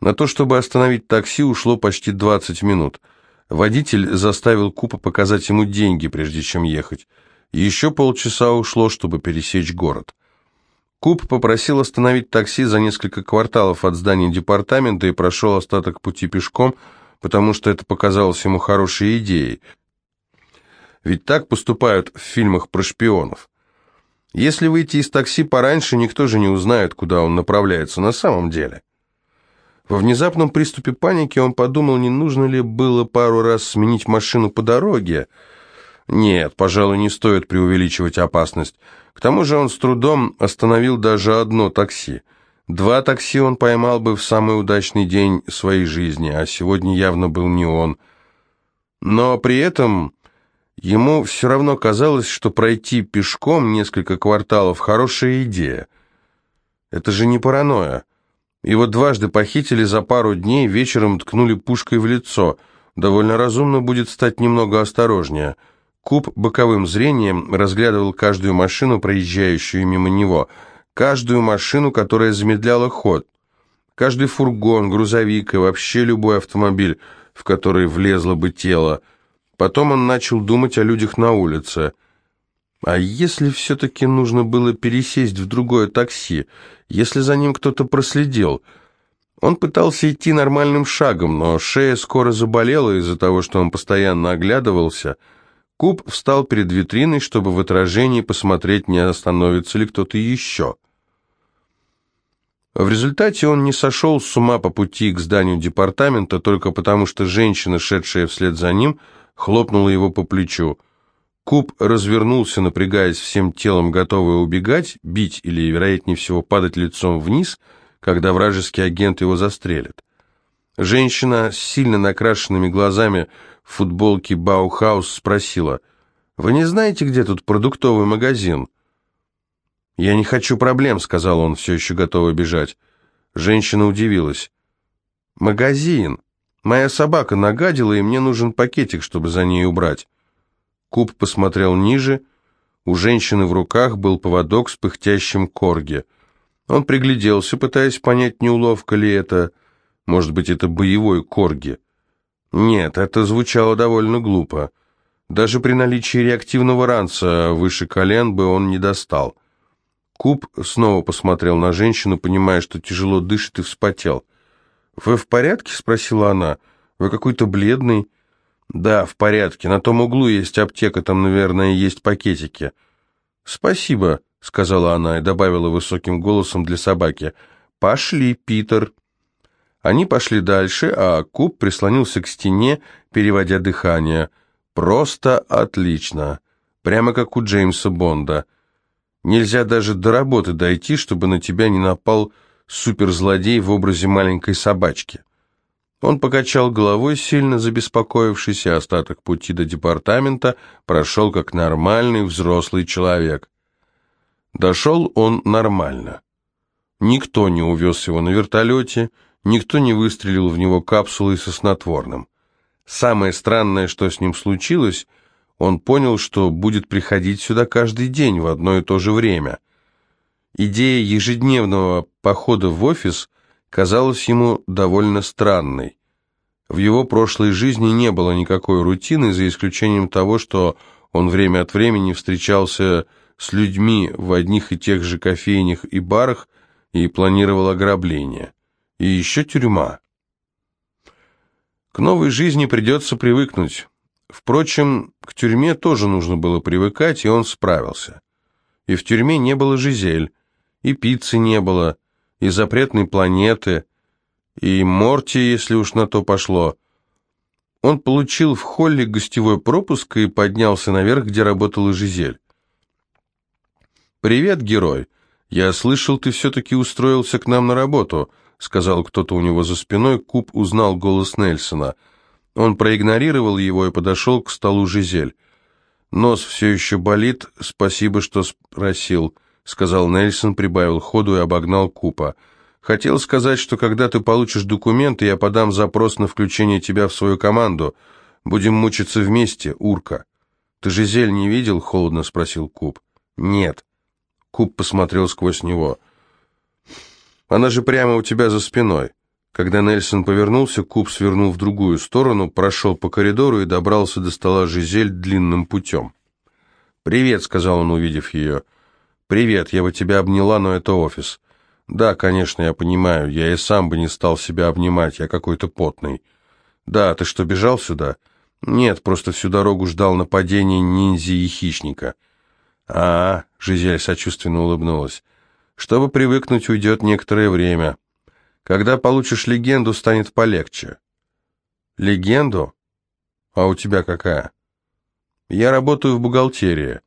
На то, чтобы остановить такси, ушло почти 20 минут. Водитель заставил Купа показать ему деньги, прежде чем ехать. Еще полчаса ушло, чтобы пересечь город. Куб попросил остановить такси за несколько кварталов от здания департамента и прошел остаток пути пешком, потому что это показалось ему хорошей идеей. Ведь так поступают в фильмах про шпионов. Если выйти из такси пораньше, никто же не узнает, куда он направляется на самом деле. Во внезапном приступе паники он подумал, не нужно ли было пару раз сменить машину по дороге. Нет, пожалуй, не стоит преувеличивать опасность. К тому же он с трудом остановил даже одно такси. Два такси он поймал бы в самый удачный день своей жизни, а сегодня явно был не он. Но при этом ему все равно казалось, что пройти пешком несколько кварталов – хорошая идея. Это же не паранойя. Его дважды похитили за пару дней, вечером ткнули пушкой в лицо. Довольно разумно будет стать немного осторожнее – Куб боковым зрением разглядывал каждую машину, проезжающую мимо него, каждую машину, которая замедляла ход, каждый фургон, грузовик и вообще любой автомобиль, в который влезло бы тело. Потом он начал думать о людях на улице. А если все-таки нужно было пересесть в другое такси, если за ним кто-то проследил? Он пытался идти нормальным шагом, но шея скоро заболела из-за того, что он постоянно оглядывался – Куб встал перед витриной, чтобы в отражении посмотреть, не остановится ли кто-то еще. В результате он не сошел с ума по пути к зданию департамента только потому, что женщина, шедшая вслед за ним, хлопнула его по плечу. Куб развернулся, напрягаясь всем телом, готовый убегать, бить или, вероятнее всего, падать лицом вниз, когда вражеский агент его застрелит. Женщина с сильно накрашенными глазами в футболке Баухаус спросила, «Вы не знаете, где тут продуктовый магазин?» «Я не хочу проблем», — сказал он, все еще готовый бежать. Женщина удивилась. «Магазин. Моя собака нагадила, и мне нужен пакетик, чтобы за ней убрать». Куб посмотрел ниже. У женщины в руках был поводок с пыхтящим корги. Он пригляделся, пытаясь понять, не уловка ли это. Может быть, это боевой корги. Нет, это звучало довольно глупо. Даже при наличии реактивного ранца выше колен бы он не достал. Куб снова посмотрел на женщину, понимая, что тяжело дышит и вспотел. «Вы в порядке?» — спросила она. «Вы какой-то бледный?» «Да, в порядке. На том углу есть аптека, там, наверное, есть пакетики». «Спасибо», — сказала она и добавила высоким голосом для собаки. «Пошли, Питер». Они пошли дальше, а Куб прислонился к стене, переводя дыхание. «Просто отлично. Прямо как у Джеймса Бонда. Нельзя даже до работы дойти, чтобы на тебя не напал суперзлодей в образе маленькой собачки». Он покачал головой, сильно забеспокоившись, и остаток пути до департамента прошел как нормальный взрослый человек. Дошел он нормально. Никто не увез его на вертолете, Никто не выстрелил в него капсулой со снотворным. Самое странное, что с ним случилось, он понял, что будет приходить сюда каждый день в одно и то же время. Идея ежедневного похода в офис казалась ему довольно странной. В его прошлой жизни не было никакой рутины, за исключением того, что он время от времени встречался с людьми в одних и тех же кофейнях и барах и планировал ограбление. И еще тюрьма. К новой жизни придется привыкнуть. Впрочем, к тюрьме тоже нужно было привыкать, и он справился. И в тюрьме не было Жизель, и пиццы не было, и запретной планеты, и Морти, если уж на то пошло. Он получил в холле гостевой пропуск и поднялся наверх, где работала Жизель. «Привет, герой. Я слышал, ты все-таки устроился к нам на работу», сказал кто-то у него за спиной, Куб узнал голос Нельсона. Он проигнорировал его и подошел к столу Жизель. «Нос все еще болит, спасибо, что спросил», — сказал Нельсон, прибавил ходу и обогнал Купа. «Хотел сказать, что когда ты получишь документы, я подам запрос на включение тебя в свою команду. Будем мучиться вместе, урка». «Ты Жизель не видел?» — холодно спросил Куб. «Нет». Куб посмотрел сквозь него. «Она же прямо у тебя за спиной. Когда Нельсон повернулся, Куб свернул в другую сторону, прошел по коридору и добрался до стола Жизель длинным путем. «Привет», — сказал он, увидев ее. «Привет, я бы тебя обняла, но это офис». «Да, конечно, я понимаю, я и сам бы не стал себя обнимать, я какой-то потный». «Да, ты что, бежал сюда?» «Нет, просто всю дорогу ждал нападения ниндзя и хищника». «А, — Жизель сочувственно улыбнулась, — чтобы привыкнуть, уйдет некоторое время. Когда получишь легенду, станет полегче». «Легенду? А у тебя какая?» «Я работаю в бухгалтерии.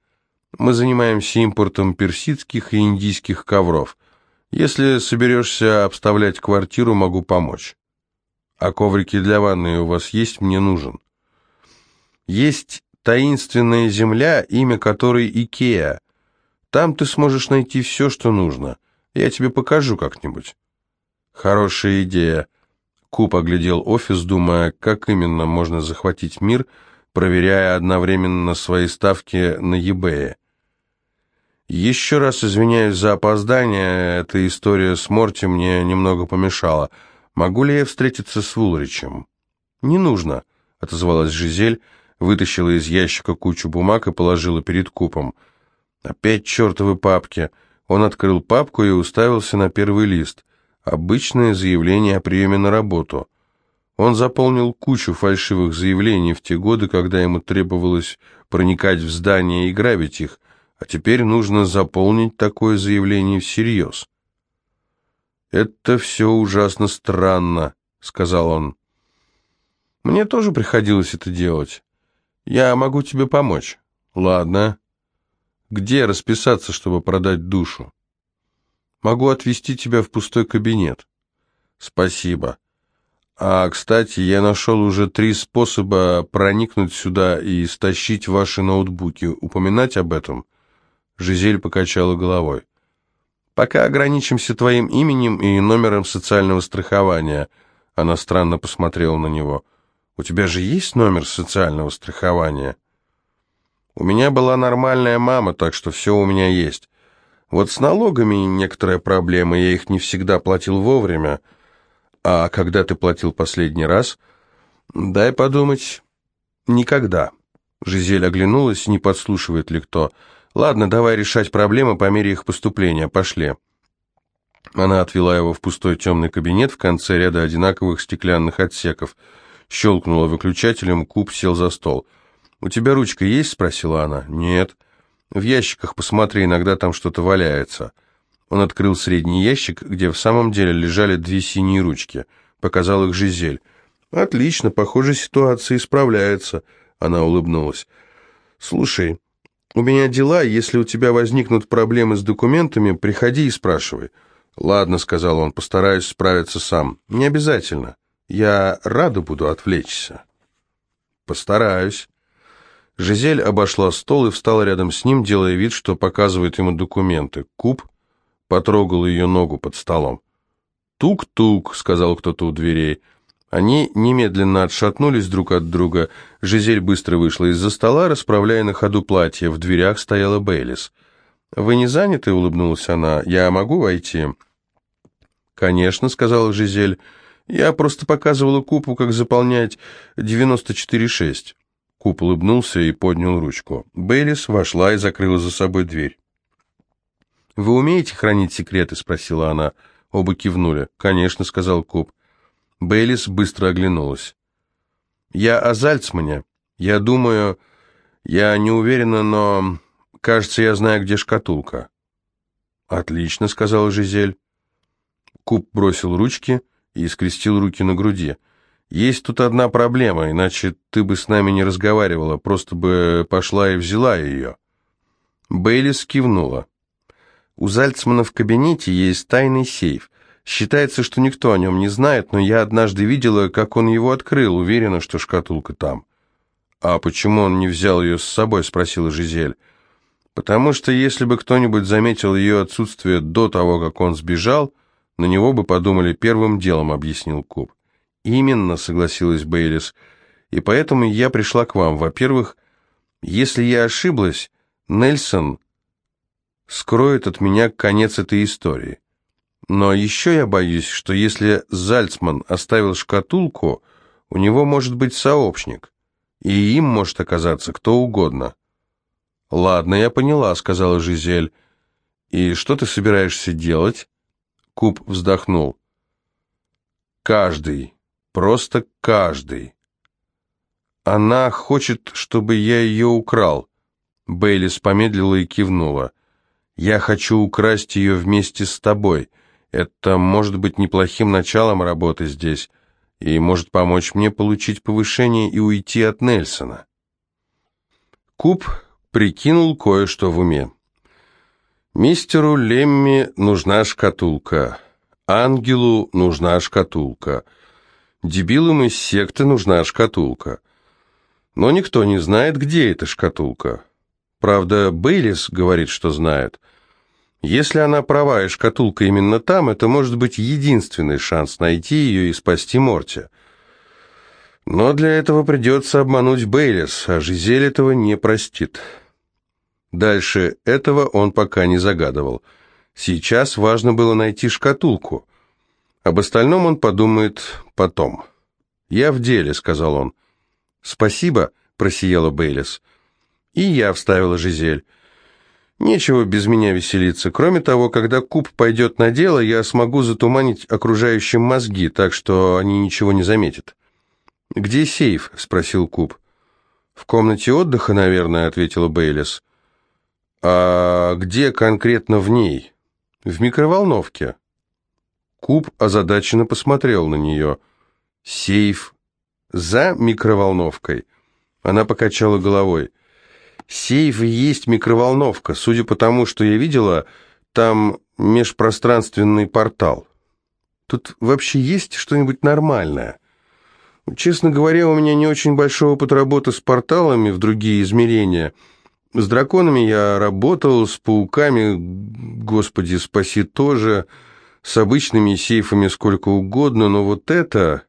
Мы занимаемся импортом персидских и индийских ковров. Если соберешься обставлять квартиру, могу помочь». «А коврики для ванны у вас есть? Мне нужен». «Есть таинственная земля, имя которой Икеа. Там ты сможешь найти все, что нужно. Я тебе покажу как-нибудь». «Хорошая идея». Куб оглядел офис, думая, как именно можно захватить мир, проверяя одновременно свои ставки на eBay. «Еще раз извиняюсь за опоздание, эта история с Морти мне немного помешала». Могу ли я встретиться с Вулричем? Не нужно, отозвалась Жизель, вытащила из ящика кучу бумаг и положила перед купом. Опять чертовы папки. Он открыл папку и уставился на первый лист. Обычное заявление о приеме на работу. Он заполнил кучу фальшивых заявлений в те годы, когда ему требовалось проникать в здания и грабить их, а теперь нужно заполнить такое заявление всерьез. «Это все ужасно странно», — сказал он. «Мне тоже приходилось это делать. Я могу тебе помочь». «Ладно. Где расписаться, чтобы продать душу?» «Могу отвезти тебя в пустой кабинет». «Спасибо. А, кстати, я нашел уже три способа проникнуть сюда и стащить ваши ноутбуки. Упоминать об этом?» Жизель покачала головой. Пока ограничимся твоим именем и номером социального страхования. Она странно посмотрела на него. У тебя же есть номер социального страхования? У меня была нормальная мама, так что все у меня есть. Вот с налогами некоторая проблема, я их не всегда платил вовремя. А когда ты платил последний раз? Дай подумать. Никогда. Жизель оглянулась, не подслушивает ли кто. Ладно, давай решать проблемы по мере их поступления. Пошли. Она отвела его в пустой темный кабинет в конце ряда одинаковых стеклянных отсеков. Щелкнула выключателем, куб сел за стол. «У тебя ручка есть?» — спросила она. «Нет». «В ящиках посмотри, иногда там что-то валяется». Он открыл средний ящик, где в самом деле лежали две синие ручки. Показал их Жизель. «Отлично, похоже, ситуация исправляется», — она улыбнулась. «Слушай, «У меня дела, если у тебя возникнут проблемы с документами, приходи и спрашивай». «Ладно», — сказал он, — «постараюсь справиться сам». «Не обязательно. Я рада буду отвлечься». «Постараюсь». Жизель обошла стол и встала рядом с ним, делая вид, что показывает ему документы. Куб потрогал ее ногу под столом. «Тук-тук», — сказал кто-то у дверей. Они немедленно отшатнулись друг от друга. Жизель быстро вышла из-за стола, расправляя на ходу платье. В дверях стояла Бейлис. «Вы не заняты?» — улыбнулась она. «Я могу войти?» «Конечно», — сказала Жизель. «Я просто показывала Купу, как заполнять 94.6». Куп улыбнулся и поднял ручку. Бейлис вошла и закрыла за собой дверь. «Вы умеете хранить секреты?» — спросила она. Оба кивнули. «Конечно», — сказал Куп. Бейлис быстро оглянулась. «Я о Зальцмане. Я думаю... Я не уверена, но... Кажется, я знаю, где шкатулка». «Отлично», — сказала Жизель. Куб бросил ручки и скрестил руки на груди. «Есть тут одна проблема, иначе ты бы с нами не разговаривала, просто бы пошла и взяла ее». Бейлис кивнула. «У Зальцмана в кабинете есть тайный сейф. Считается, что никто о нем не знает, но я однажды видела, как он его открыл, уверена, что шкатулка там. «А почему он не взял ее с собой?» — спросила Жизель. «Потому что если бы кто-нибудь заметил ее отсутствие до того, как он сбежал, на него бы подумали первым делом», — объяснил Куб. «Именно», — согласилась Бейлис, — «и поэтому я пришла к вам. Во-первых, если я ошиблась, Нельсон скроет от меня конец этой истории». Но еще я боюсь, что если Зальцман оставил шкатулку, у него может быть сообщник, и им может оказаться кто угодно. «Ладно, я поняла», — сказала Жизель. «И что ты собираешься делать?» Куб вздохнул. «Каждый, просто каждый. Она хочет, чтобы я ее украл». Бейлис помедлила и кивнула. «Я хочу украсть ее вместе с тобой. Это может быть неплохим началом работы здесь и может помочь мне получить повышение и уйти от Нельсона». Куб прикинул кое-что в уме. Мистеру Лемми нужна шкатулка, ангелу нужна шкатулка, дебилам из секты нужна шкатулка. Но никто не знает, где эта шкатулка. Правда, Бейлис говорит, что знает. Если она права и шкатулка именно там, это может быть единственный шанс найти ее и спасти Морти. Но для этого придется обмануть Бейлис, а Жизель этого не простит. Дальше этого он пока не загадывал. Сейчас важно было найти шкатулку. Об остальном он подумает потом. «Я в деле», — сказал он. «Спасибо», — просияла Бейлис. «И я», — вставила Жизель. «Нечего без меня веселиться. Кроме того, когда куб пойдет на дело, я смогу затуманить окружающим мозги, так что они ничего не заметят». «Где сейф?» — спросил куб. «В комнате отдыха, наверное», — ответила Бейлис. «А где конкретно в ней?» «В микроволновке». Куб озадаченно посмотрел на нее. «Сейф за микроволновкой?» Она покачала головой. «Сейф есть микроволновка. Судя по тому, что я видела, там межпространственный портал. Тут вообще есть что-нибудь нормальное?» Честно говоря, у меня не очень большой опыт работы с порталами в другие измерения – с драконами я работал, с пауками, господи, спаси тоже, с обычными сейфами сколько угодно, но вот это...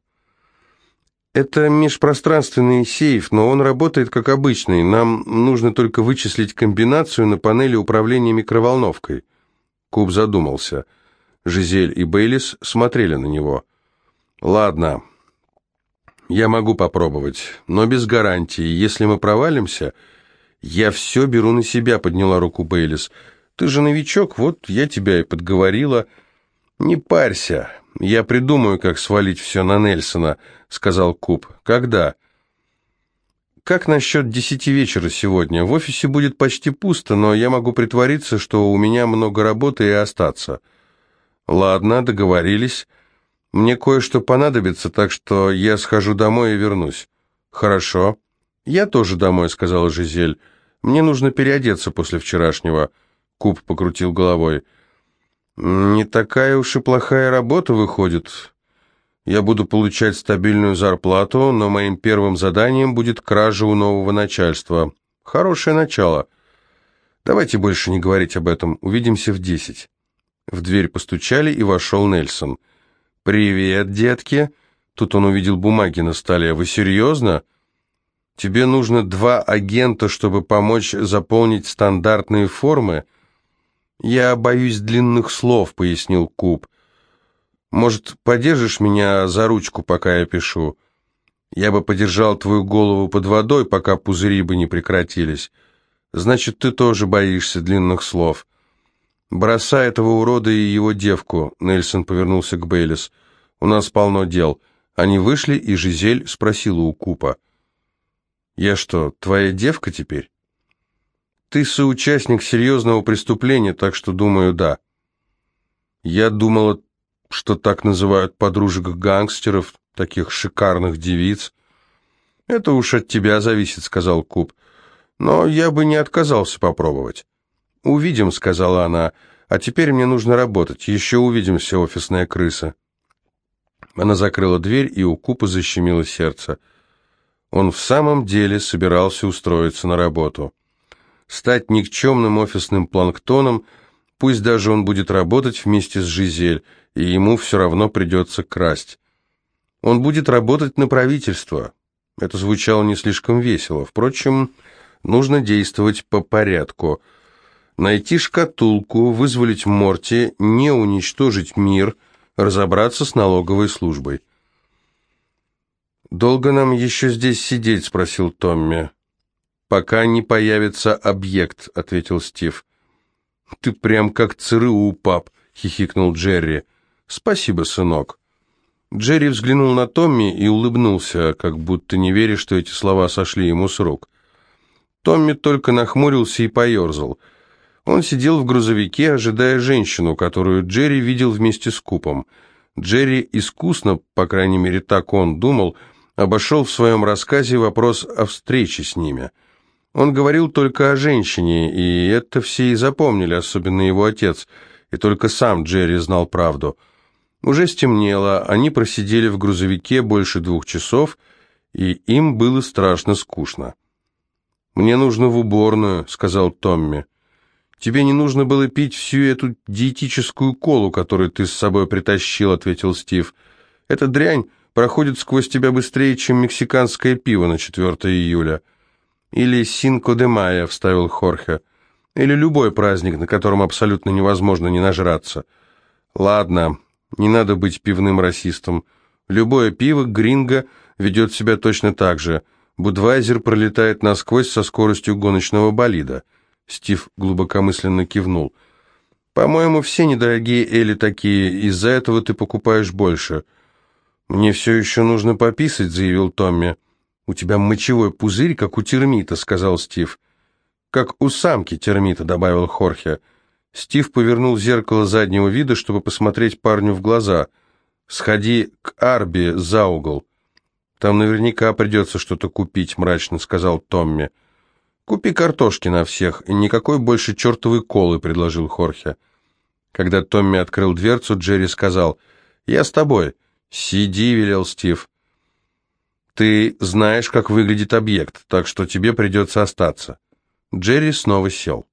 Это межпространственный сейф, но он работает как обычный. Нам нужно только вычислить комбинацию на панели управления микроволновкой. Куб задумался. Жизель и Бейлис смотрели на него. «Ладно, я могу попробовать, но без гарантии. Если мы провалимся, «Я все беру на себя», — подняла руку Бейлис. «Ты же новичок, вот я тебя и подговорила». «Не парься, я придумаю, как свалить все на Нельсона», — сказал Куб. «Когда?» «Как насчет десяти вечера сегодня? В офисе будет почти пусто, но я могу притвориться, что у меня много работы и остаться». «Ладно, договорились. Мне кое-что понадобится, так что я схожу домой и вернусь». «Хорошо». «Я тоже домой», — сказала Жизель. «Мне нужно переодеться после вчерашнего». Куб покрутил головой. «Не такая уж и плохая работа выходит. Я буду получать стабильную зарплату, но моим первым заданием будет кража у нового начальства. Хорошее начало. Давайте больше не говорить об этом. Увидимся в десять». В дверь постучали, и вошел Нельсон. «Привет, детки!» Тут он увидел бумаги на столе. «Вы серьезно?» Тебе нужно два агента, чтобы помочь заполнить стандартные формы. Я боюсь длинных слов, пояснил Куб. Может, подержишь меня за ручку, пока я пишу? Я бы подержал твою голову под водой, пока пузыри бы не прекратились. Значит, ты тоже боишься длинных слов. Бросай этого урода и его девку, Нельсон повернулся к Бейлис. У нас полно дел. Они вышли, и Жизель спросила у Купа. «Я что, твоя девка теперь?» «Ты соучастник серьезного преступления, так что, думаю, да». «Я думала, что так называют подружек гангстеров, таких шикарных девиц». «Это уж от тебя зависит», — сказал Куб. «Но я бы не отказался попробовать». «Увидим», — сказала она. «А теперь мне нужно работать. Еще увидимся, офисная крыса». Она закрыла дверь, и у Купа защемило сердце. Он в самом деле собирался устроиться на работу. Стать никчемным офисным планктоном, пусть даже он будет работать вместе с Жизель, и ему все равно придется красть. Он будет работать на правительство. Это звучало не слишком весело. Впрочем, нужно действовать по порядку. Найти шкатулку, вызволить Морти, не уничтожить мир, разобраться с налоговой службой. «Долго нам еще здесь сидеть?» — спросил Томми. «Пока не появится объект», — ответил Стив. «Ты прям как ЦРУ, пап», — хихикнул Джерри. «Спасибо, сынок». Джерри взглянул на Томми и улыбнулся, как будто не веря, что эти слова сошли ему с рук. Томми только нахмурился и поерзал. Он сидел в грузовике, ожидая женщину, которую Джерри видел вместе с Купом. Джерри искусно, по крайней мере так он думал, обошел в своем рассказе вопрос о встрече с ними. Он говорил только о женщине, и это все и запомнили, особенно его отец, и только сам Джерри знал правду. Уже стемнело, они просидели в грузовике больше двух часов, и им было страшно скучно. «Мне нужно в уборную», — сказал Томми. «Тебе не нужно было пить всю эту диетическую колу, которую ты с собой притащил», — ответил Стив. «Эта дрянь проходит сквозь тебя быстрее, чем мексиканское пиво на 4 июля». «Или Синко де Майя», — вставил Хорхе. «Или любой праздник, на котором абсолютно невозможно не нажраться». «Ладно, не надо быть пивным расистом. Любое пиво гринго ведет себя точно так же. Будвайзер пролетает насквозь со скоростью гоночного болида». Стив глубокомысленно кивнул. «По-моему, все недорогие Эли такие, из-за этого ты покупаешь больше». «Мне все еще нужно пописать», — заявил Томми. «У тебя мочевой пузырь, как у термита», — сказал Стив. «Как у самки термита», — добавил Хорхе. Стив повернул зеркало заднего вида, чтобы посмотреть парню в глаза. «Сходи к Арби за угол. Там наверняка придется что-то купить», — мрачно сказал Томми. «Купи картошки на всех, и никакой больше чертовой колы», — предложил Хорхе. Когда Томми открыл дверцу, Джерри сказал, «Я с тобой». «Сиди», — велел Стив. «Ты знаешь, как выглядит объект, так что тебе придется остаться». Джерри снова сел.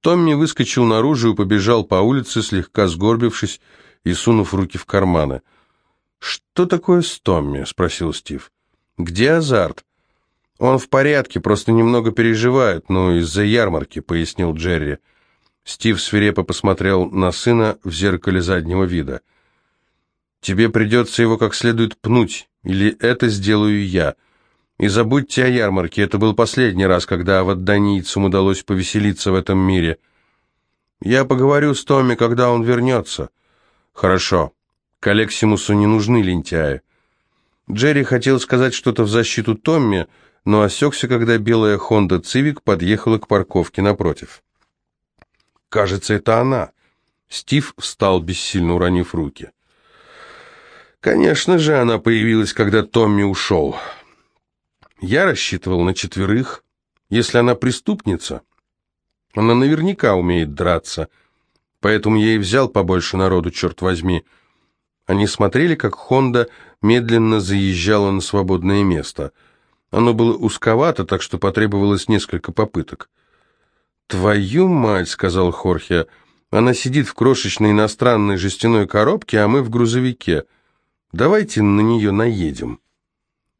Томми выскочил наружу и побежал по улице, слегка сгорбившись и сунув руки в карманы. «Что такое с Томми?» — спросил Стив. «Где азарт?» «Он в порядке, просто немного переживает, ну, из-за ярмарки», — пояснил Джерри. Стив свирепо посмотрел на сына в зеркале заднего вида. «Тебе придется его как следует пнуть, или это сделаю я. И забудьте о ярмарке, это был последний раз, когда авадданийцам удалось повеселиться в этом мире. Я поговорю с Томми, когда он вернется». «Хорошо. К Алексимусу не нужны лентяи». Джерри хотел сказать что-то в защиту Томми, — но осекся, когда белая Honda Civic подъехала к парковке напротив. «Кажется, это она». Стив встал, бессильно уронив руки. «Конечно же, она появилась, когда Томми ушел. Я рассчитывал на четверых. Если она преступница, она наверняка умеет драться, поэтому я и взял побольше народу, черт возьми». Они смотрели, как Хонда медленно заезжала на свободное место – оно было узковато, так что потребовалось несколько попыток. «Твою мать!» — сказал Хорхе. «Она сидит в крошечной иностранной жестяной коробке, а мы в грузовике. Давайте на нее наедем».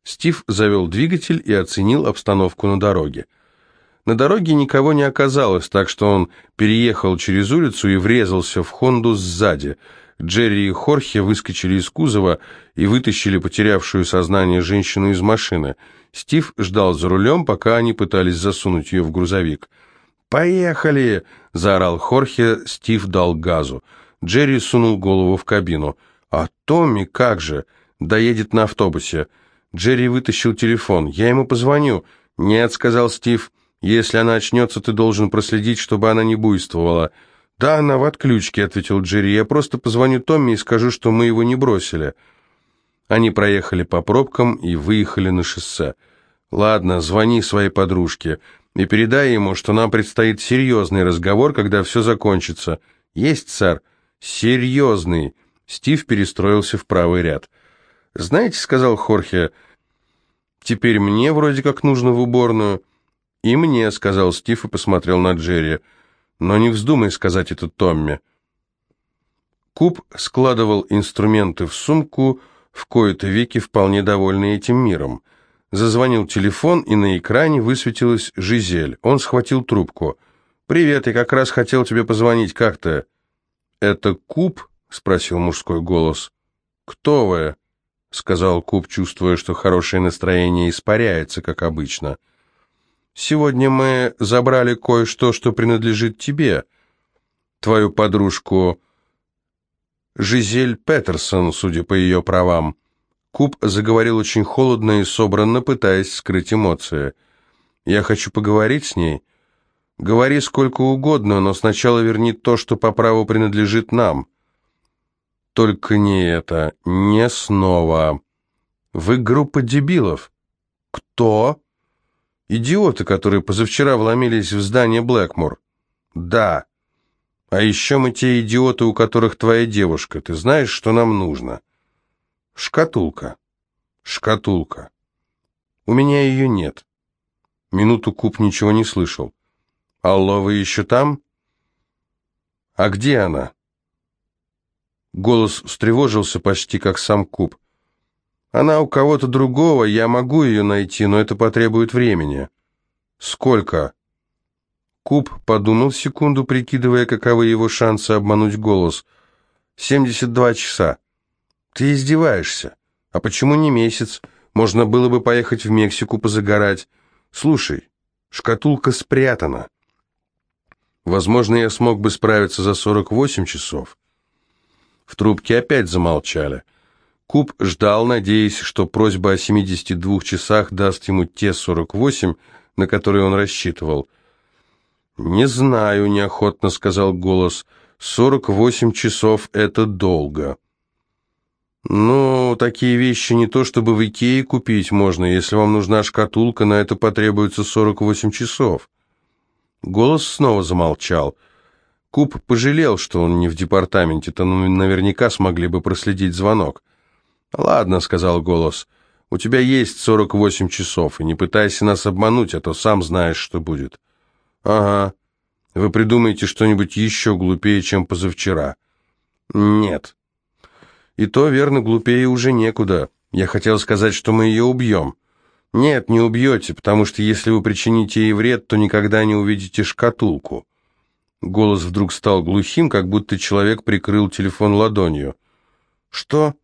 Стив завел двигатель и оценил обстановку на дороге. На дороге никого не оказалось, так что он переехал через улицу и врезался в Хонду сзади — Джерри и Хорхе выскочили из кузова и вытащили потерявшую сознание женщину из машины. Стив ждал за рулем, пока они пытались засунуть ее в грузовик. «Поехали!» — заорал Хорхе, Стив дал газу. Джерри сунул голову в кабину. «А Томми как же? Доедет на автобусе». Джерри вытащил телефон. «Я ему позвоню». «Нет», — сказал Стив. «Если она очнется, ты должен проследить, чтобы она не буйствовала». «Да, она в отключке», — ответил Джерри. «Я просто позвоню Томми и скажу, что мы его не бросили». Они проехали по пробкам и выехали на шоссе. «Ладно, звони своей подружке и передай ему, что нам предстоит серьезный разговор, когда все закончится». «Есть, сэр». «Серьезный». Стив перестроился в правый ряд. «Знаете», — сказал Хорхе, — «теперь мне вроде как нужно в уборную». «И мне», — сказал Стив и посмотрел на Джерри. Но не вздумай сказать это Томми. Куб складывал инструменты в сумку, в кои-то веки вполне довольный этим миром. Зазвонил телефон, и на экране высветилась Жизель. Он схватил трубку. «Привет, я как раз хотел тебе позвонить. Как ты?» «Это Куб?» — спросил мужской голос. «Кто вы?» — сказал Куб, чувствуя, что хорошее настроение испаряется, как обычно. «Сегодня мы забрали кое-что, что принадлежит тебе, твою подружку Жизель Петерсон, судя по ее правам». Куб заговорил очень холодно и собранно, пытаясь скрыть эмоции. «Я хочу поговорить с ней. Говори сколько угодно, но сначала верни то, что по праву принадлежит нам». Только не это, не снова. Вы группа дебилов. Кто? Идиоты, которые позавчера вломились в здание Блэкмор. Да. А еще мы те идиоты, у которых твоя девушка. Ты знаешь, что нам нужно? Шкатулка. Шкатулка. У меня ее нет. Минуту Куб ничего не слышал. Алло, вы еще там? А где она? Голос встревожился почти как сам Куб. «Она у кого-то другого, я могу ее найти, но это потребует времени». «Сколько?» Куб подумал секунду, прикидывая, каковы его шансы обмануть голос. «Семьдесят два часа». «Ты издеваешься? А почему не месяц? Можно было бы поехать в Мексику позагорать. Слушай, шкатулка спрятана. Возможно, я смог бы справиться за сорок восемь часов». В трубке опять замолчали. Куб ждал, надеясь, что просьба о 72 часах даст ему те 48, на которые он рассчитывал. «Не знаю», — неохотно сказал голос. «48 часов — это долго». «Ну, такие вещи не то чтобы в Икее купить можно. Если вам нужна шкатулка, на это потребуется 48 часов». Голос снова замолчал. Куб пожалел, что он не в департаменте, то наверняка смогли бы проследить звонок. «Ладно», — сказал голос, — «у тебя есть 48 часов, и не пытайся нас обмануть, а то сам знаешь, что будет». «Ага. Вы придумаете что-нибудь еще глупее, чем позавчера?» «Нет». «И то, верно, глупее уже некуда. Я хотел сказать, что мы ее убьем». «Нет, не убьете, потому что если вы причините ей вред, то никогда не увидите шкатулку». Голос вдруг стал глухим, как будто человек прикрыл телефон ладонью. «Что?»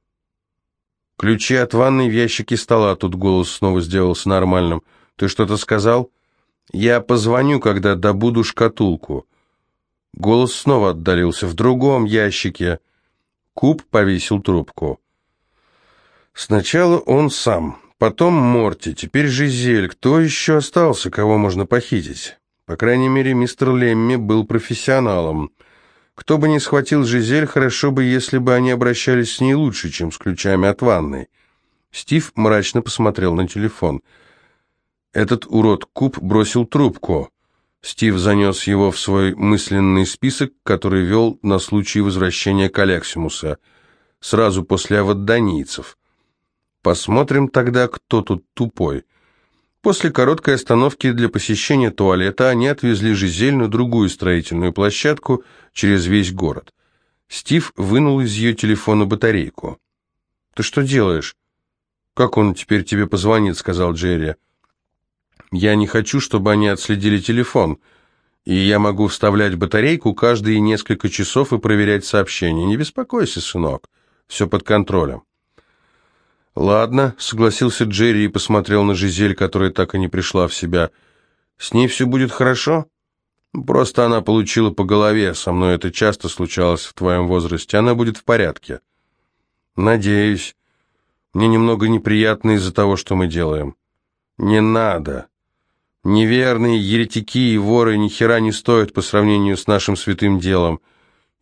«Ключи от ванной в ящике стола». Тут голос снова сделался нормальным. «Ты что-то сказал?» «Я позвоню, когда добуду шкатулку». Голос снова отдалился. «В другом ящике». Куб повесил трубку. Сначала он сам, потом Морти, теперь Жизель. Кто еще остался, кого можно похитить? По крайней мере, мистер Лемми был профессионалом. Кто бы ни схватил Жизель, хорошо бы, если бы они обращались с ней лучше, чем с ключами от ванной. Стив мрачно посмотрел на телефон. Этот урод Куб бросил трубку. Стив занес его в свой мысленный список, который вел на случай возвращения Калексимуса, сразу после аводданийцев. Посмотрим тогда, кто тут тупой. После короткой остановки для посещения туалета они отвезли Жизель на другую строительную площадку через весь город. Стив вынул из ее телефона батарейку. «Ты что делаешь?» «Как он теперь тебе позвонит?» — сказал Джерри. «Я не хочу, чтобы они отследили телефон, и я могу вставлять батарейку каждые несколько часов и проверять сообщения. Не беспокойся, сынок, все под контролем». «Ладно», — согласился Джерри и посмотрел на Жизель, которая так и не пришла в себя. «С ней все будет хорошо?» «Просто она получила по голове. Со мной это часто случалось в твоем возрасте. Она будет в порядке». «Надеюсь. Мне немного неприятно из-за того, что мы делаем». «Не надо. Неверные еретики и воры ни хера не стоят по сравнению с нашим святым делом.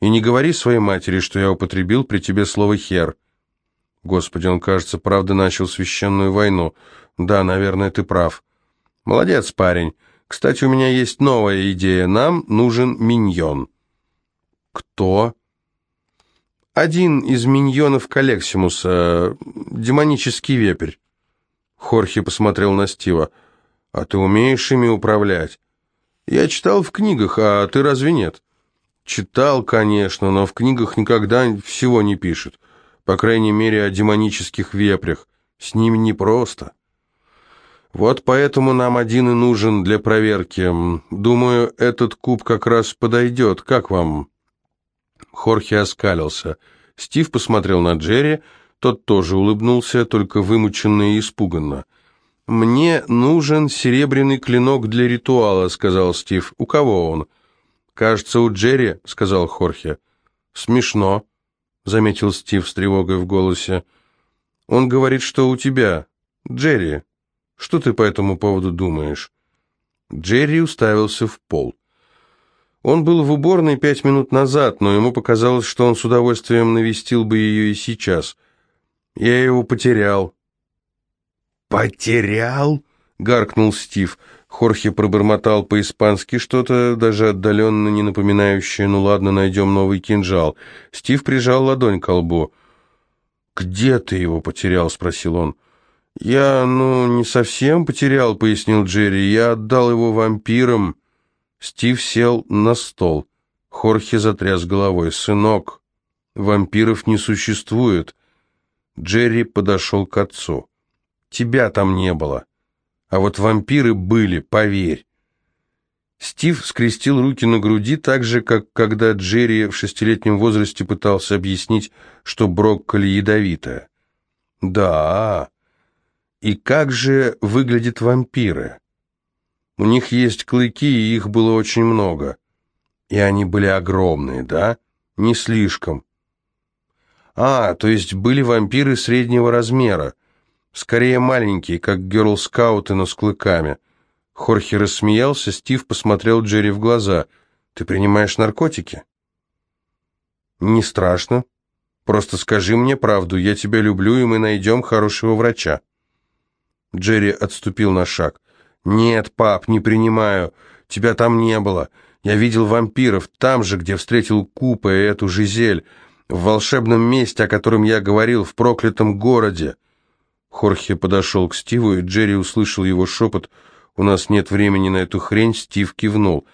И не говори своей матери, что я употребил при тебе слово «хер». Господи, он, кажется, правда начал священную войну. Да, наверное, ты прав. Молодец, парень. Кстати, у меня есть новая идея. Нам нужен миньон. Кто? Один из миньонов Коллексимуса, демонический вепрь. Хорхе посмотрел на Стива. А ты умеешь ими управлять? Я читал в книгах, а ты разве нет? Читал, конечно, но в книгах никогда всего не пишут. По крайней мере, о демонических вепрях. С ними непросто. Вот поэтому нам один и нужен для проверки. Думаю, этот куб как раз подойдет. Как вам?» Хорхе оскалился. Стив посмотрел на Джерри, тот тоже улыбнулся, только вымученно и испуганно. «Мне нужен серебряный клинок для ритуала», — сказал Стив. «У кого он?» «Кажется, у Джерри», — сказал Хорхе. «Смешно», — заметил Стив с тревогой в голосе. «Он говорит, что у тебя. Джерри, что ты по этому поводу думаешь?» Джерри уставился в пол. Он был в уборной пять минут назад, но ему показалось, что он с удовольствием навестил бы ее и сейчас. «Я его потерял». «Потерял?» — гаркнул Стив. Хорхе пробормотал по-испански что-то, даже отдаленно не напоминающее «ну ладно, найдем новый кинжал». Стив прижал ладонь к лбу. «Где ты его потерял?» — спросил он. «Я, ну, не совсем потерял», — пояснил Джерри. «Я отдал его вампирам». Стив сел на стол. Хорхе затряс головой. «Сынок, вампиров не существует». Джерри подошел к отцу. «Тебя там не было. А вот вампиры были, поверь». Стив скрестил руки на груди так же, как когда Джерри в шестилетнем возрасте пытался объяснить, что брокколи ядовитая. «Да, и как же выглядят вампиры?» У них есть клыки, и их было очень много. И они были огромные, да? Не слишком. А, то есть были вампиры среднего размера. Скорее маленькие, как герл-скауты, но с клыками. Хорхе рассмеялся, Стив посмотрел Джерри в глаза. «Ты принимаешь наркотики?» «Не страшно. Просто скажи мне правду, я тебя люблю, и мы найдем хорошего врача». Джерри отступил на шаг. «Нет, пап, не принимаю. Тебя там не было. Я видел вампиров там же, где встретил Купа и эту Жизель, в волшебном месте, о котором я говорил, в проклятом городе». Хорхе подошел к Стиву, и Джерри услышал его шепот. «У нас нет времени на эту хрень», — Стив кивнул.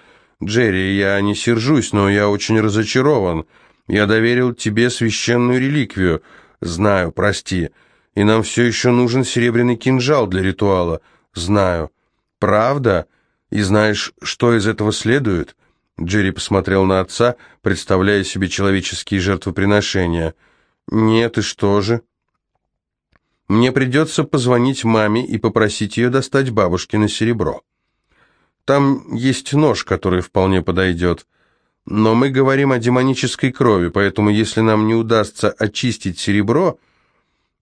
«Джерри, я не сержусь, но я очень разочарован. Я доверил тебе священную реликвию. Знаю, прости. И нам все еще нужен серебряный кинжал для ритуала. Знаю. «Правда? И знаешь, что из этого следует?» Джерри посмотрел на отца, представляя себе человеческие жертвоприношения. «Нет, и что же?» «Мне придется позвонить маме и попросить ее достать бабушкино серебро. Там есть нож, который вполне подойдет. Но мы говорим о демонической крови, поэтому если нам не удастся очистить серебро,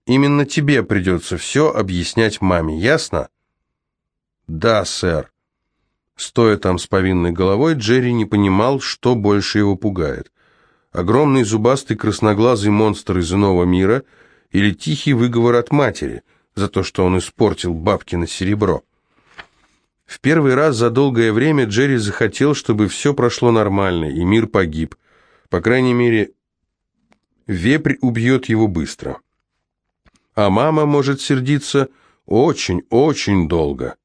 именно тебе придется все объяснять маме, ясно?» «Да, сэр». Стоя там с повинной головой, Джерри не понимал, что больше его пугает. Огромный зубастый красноглазый монстр из иного мира или тихий выговор от матери за то, что он испортил бабкино серебро. В первый раз за долгое время Джерри захотел, чтобы все прошло нормально, и мир погиб. По крайней мере, вепрь убьет его быстро. А мама может сердиться очень-очень долго.